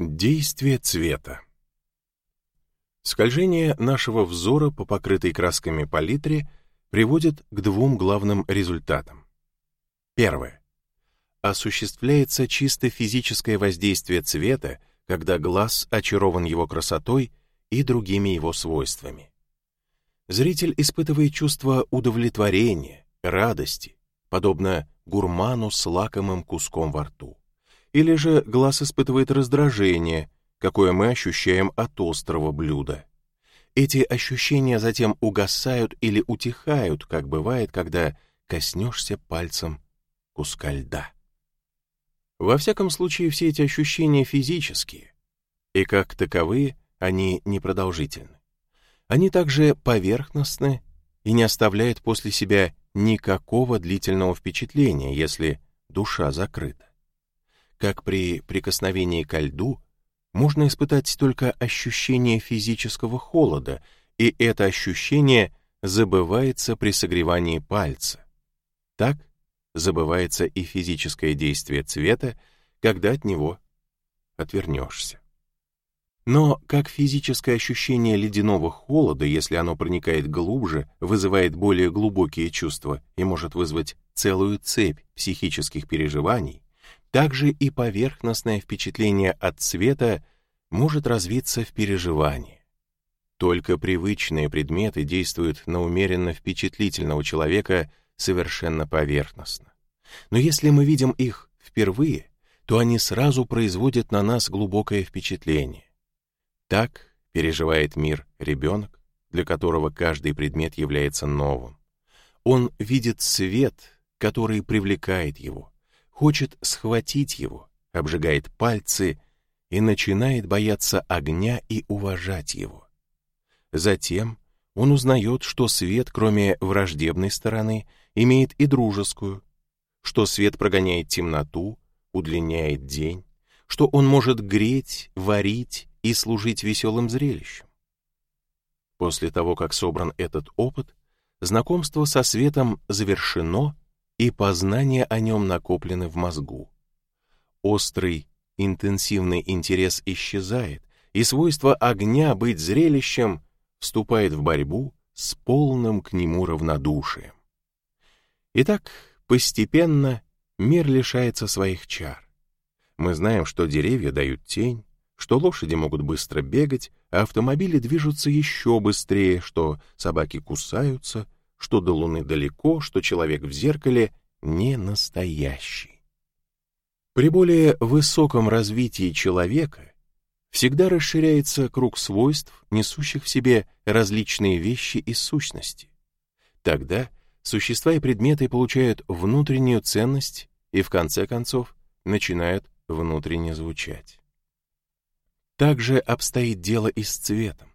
Действие цвета. Скольжение нашего взора по покрытой красками палитре приводит к двум главным результатам. Первое. Осуществляется чисто физическое воздействие цвета, когда глаз очарован его красотой и другими его свойствами. Зритель испытывает чувство удовлетворения, радости, подобно гурману с лакомым куском во рту или же глаз испытывает раздражение, какое мы ощущаем от острого блюда. Эти ощущения затем угасают или утихают, как бывает, когда коснешься пальцем куска льда. Во всяком случае, все эти ощущения физические, и как таковые они непродолжительны. Они также поверхностны и не оставляют после себя никакого длительного впечатления, если душа закрыта как при прикосновении ко льду, можно испытать только ощущение физического холода, и это ощущение забывается при согревании пальца. Так забывается и физическое действие цвета, когда от него отвернешься. Но как физическое ощущение ледяного холода, если оно проникает глубже, вызывает более глубокие чувства и может вызвать целую цепь психических переживаний, также и поверхностное впечатление от цвета может развиться в переживание. Только привычные предметы действуют на умеренно впечатлительного человека совершенно поверхностно. Но если мы видим их впервые, то они сразу производят на нас глубокое впечатление. Так переживает мир ребенок, для которого каждый предмет является новым. Он видит свет, который привлекает его, хочет схватить его, обжигает пальцы и начинает бояться огня и уважать его. Затем он узнает, что свет, кроме враждебной стороны, имеет и дружескую, что свет прогоняет темноту, удлиняет день, что он может греть, варить и служить веселым зрелищем. После того, как собран этот опыт, знакомство со светом завершено и познания о нем накоплены в мозгу. Острый, интенсивный интерес исчезает, и свойство огня быть зрелищем вступает в борьбу с полным к нему равнодушием. Итак, постепенно мир лишается своих чар. Мы знаем, что деревья дают тень, что лошади могут быстро бегать, а автомобили движутся еще быстрее, что собаки кусаются, что до Луны далеко, что человек в зеркале не настоящий. При более высоком развитии человека всегда расширяется круг свойств, несущих в себе различные вещи и сущности. Тогда существа и предметы получают внутреннюю ценность и, в конце концов, начинают внутренне звучать. Так же обстоит дело и с цветом.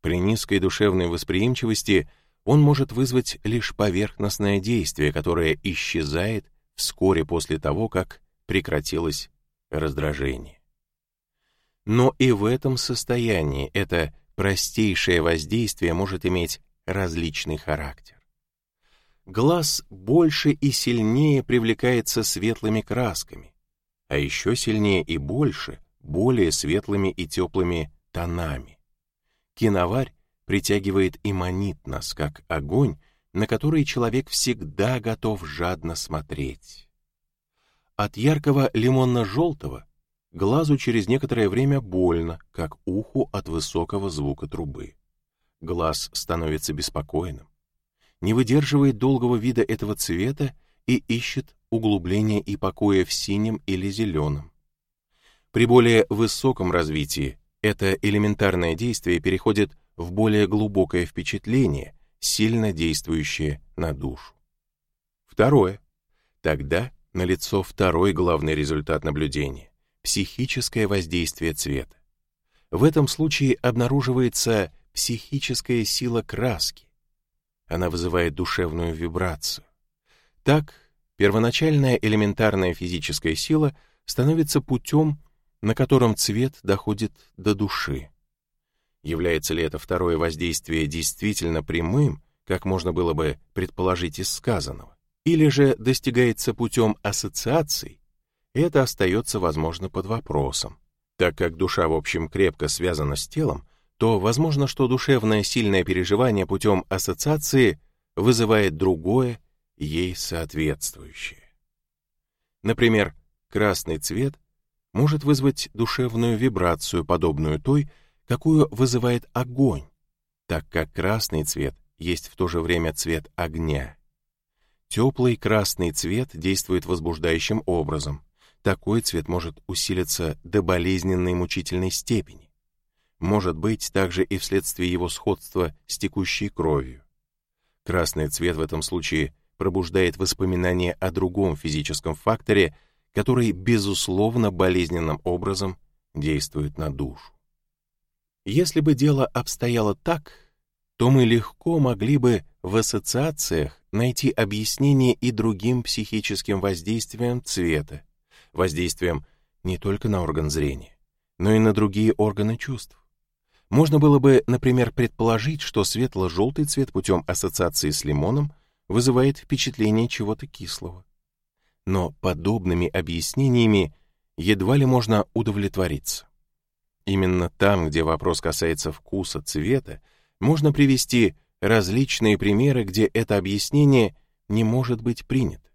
При низкой душевной восприимчивости – он может вызвать лишь поверхностное действие, которое исчезает вскоре после того, как прекратилось раздражение. Но и в этом состоянии это простейшее воздействие может иметь различный характер. Глаз больше и сильнее привлекается светлыми красками, а еще сильнее и больше более светлыми и теплыми тонами. Киноварь притягивает и манит нас, как огонь, на который человек всегда готов жадно смотреть. От яркого лимонно-желтого глазу через некоторое время больно, как уху от высокого звука трубы. Глаз становится беспокойным, не выдерживает долгого вида этого цвета и ищет углубления и покоя в синем или зеленом. При более высоком развитии это элементарное действие переходит в более глубокое впечатление, сильно действующее на душу. Второе. Тогда налицо второй главный результат наблюдения — психическое воздействие цвета. В этом случае обнаруживается психическая сила краски. Она вызывает душевную вибрацию. Так, первоначальная элементарная физическая сила становится путем, на котором цвет доходит до души. Является ли это второе воздействие действительно прямым, как можно было бы предположить из сказанного, или же достигается путем ассоциаций, это остается, возможно, под вопросом, Так как душа, в общем, крепко связана с телом, то возможно, что душевное сильное переживание путем ассоциации вызывает другое, ей соответствующее. Например, красный цвет может вызвать душевную вибрацию, подобную той, какую вызывает огонь, так как красный цвет есть в то же время цвет огня. Теплый красный цвет действует возбуждающим образом. Такой цвет может усилиться до болезненной мучительной степени. Может быть также и вследствие его сходства с текущей кровью. Красный цвет в этом случае пробуждает воспоминания о другом физическом факторе, который, безусловно, болезненным образом действует на душу. Если бы дело обстояло так, то мы легко могли бы в ассоциациях найти объяснение и другим психическим воздействиям цвета, воздействием не только на орган зрения, но и на другие органы чувств. Можно было бы, например, предположить, что светло-желтый цвет путем ассоциации с лимоном вызывает впечатление чего-то кислого. Но подобными объяснениями едва ли можно удовлетвориться. Именно там, где вопрос касается вкуса цвета, можно привести различные примеры, где это объяснение не может быть принято.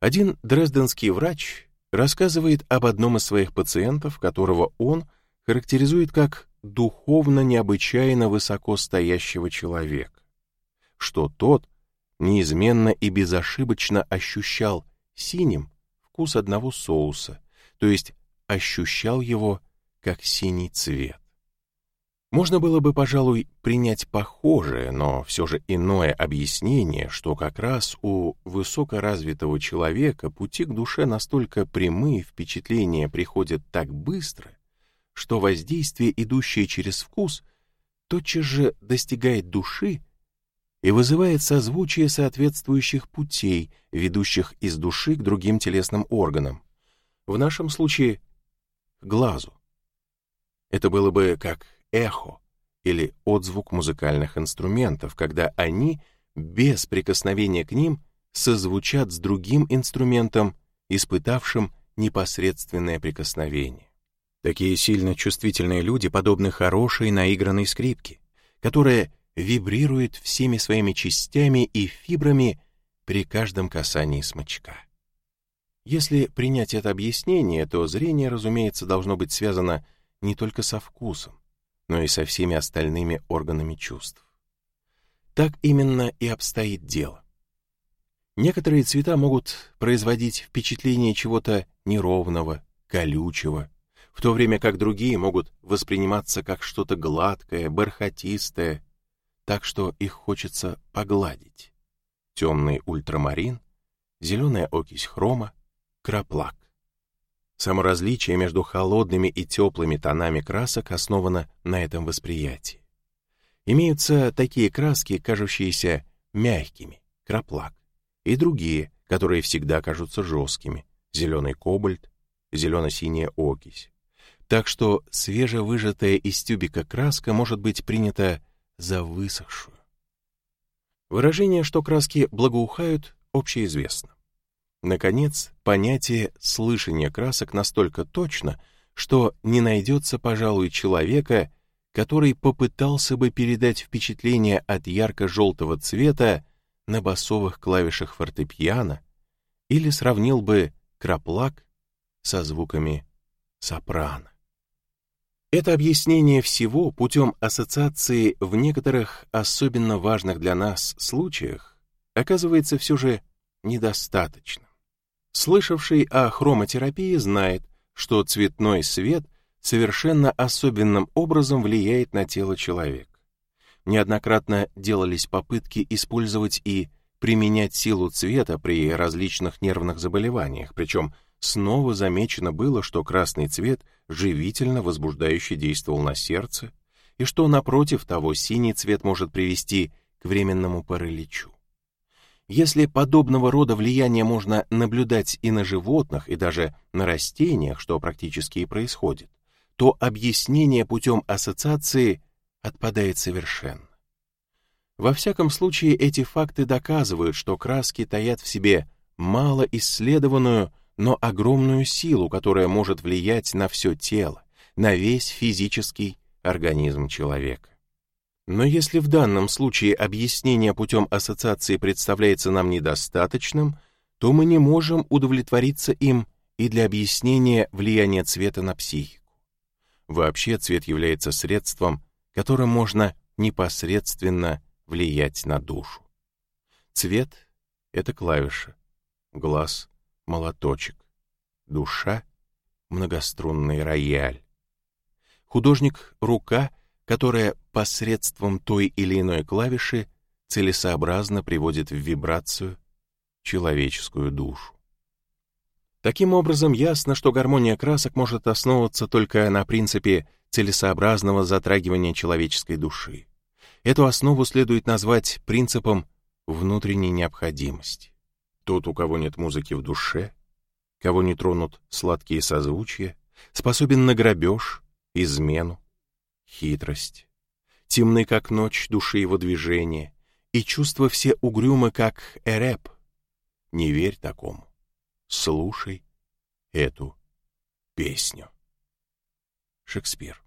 Один дрезденский врач рассказывает об одном из своих пациентов, которого он характеризует как духовно необычайно высоко стоящего человека, что тот неизменно и безошибочно ощущал синим вкус одного соуса, то есть ощущал его как синий цвет. Можно было бы, пожалуй, принять похожее, но все же иное объяснение, что как раз у высокоразвитого человека пути к душе настолько прямые, впечатления приходят так быстро, что воздействие, идущее через вкус, тотчас же достигает души и вызывает созвучие соответствующих путей, ведущих из души к другим телесным органам. В нашем случае — глазу. Это было бы как эхо или отзвук музыкальных инструментов, когда они, без прикосновения к ним, созвучат с другим инструментом, испытавшим непосредственное прикосновение. Такие сильно чувствительные люди подобны хорошей наигранной скрипке, которая вибрирует всеми своими частями и фибрами при каждом касании смычка. Если принять это объяснение, то зрение, разумеется, должно быть связано не только со вкусом, но и со всеми остальными органами чувств. Так именно и обстоит дело. Некоторые цвета могут производить впечатление чего-то неровного, колючего, в то время как другие могут восприниматься как что-то гладкое, бархатистое, так что их хочется погладить. Темный ультрамарин, зеленая окись хрома, краплак. Само различие между холодными и теплыми тонами красок основано на этом восприятии. Имеются такие краски, кажущиеся мягкими, краплак, и другие, которые всегда кажутся жесткими, зеленый кобальт, зелено-синяя окись. Так что свежевыжатая из тюбика краска может быть принята за высохшую. Выражение, что краски благоухают, общеизвестно. Наконец, понятие слышания красок настолько точно, что не найдется, пожалуй, человека, который попытался бы передать впечатление от ярко-желтого цвета на басовых клавишах фортепиано или сравнил бы краплак со звуками сопрано. Это объяснение всего путем ассоциации в некоторых особенно важных для нас случаях оказывается все же недостаточно. Слышавший о хромотерапии знает, что цветной свет совершенно особенным образом влияет на тело человека. Неоднократно делались попытки использовать и применять силу цвета при различных нервных заболеваниях, причем снова замечено было, что красный цвет живительно возбуждающе действовал на сердце, и что, напротив того, синий цвет может привести к временному параличу. Если подобного рода влияние можно наблюдать и на животных, и даже на растениях, что практически и происходит, то объяснение путем ассоциации отпадает совершенно. Во всяком случае, эти факты доказывают, что краски таят в себе малоисследованную, но огромную силу, которая может влиять на все тело, на весь физический организм человека. Но если в данном случае объяснение путем ассоциации представляется нам недостаточным, то мы не можем удовлетвориться им и для объяснения влияния цвета на психику. Вообще цвет является средством, которым можно непосредственно влиять на душу. Цвет — это клавиша, глаз — молоточек, душа — многострунный рояль. Художник — рука, которая посредством той или иной клавиши целесообразно приводит в вибрацию человеческую душу. Таким образом, ясно, что гармония красок может основываться только на принципе целесообразного затрагивания человеческой души. Эту основу следует назвать принципом внутренней необходимости. Тот, у кого нет музыки в душе, кого не тронут сладкие созвучия, способен на грабеж, измену, хитрость. Темны, как ночь, души его движения, и чувства все угрюмы, как эреп. Не верь такому слушай эту песню. Шекспир.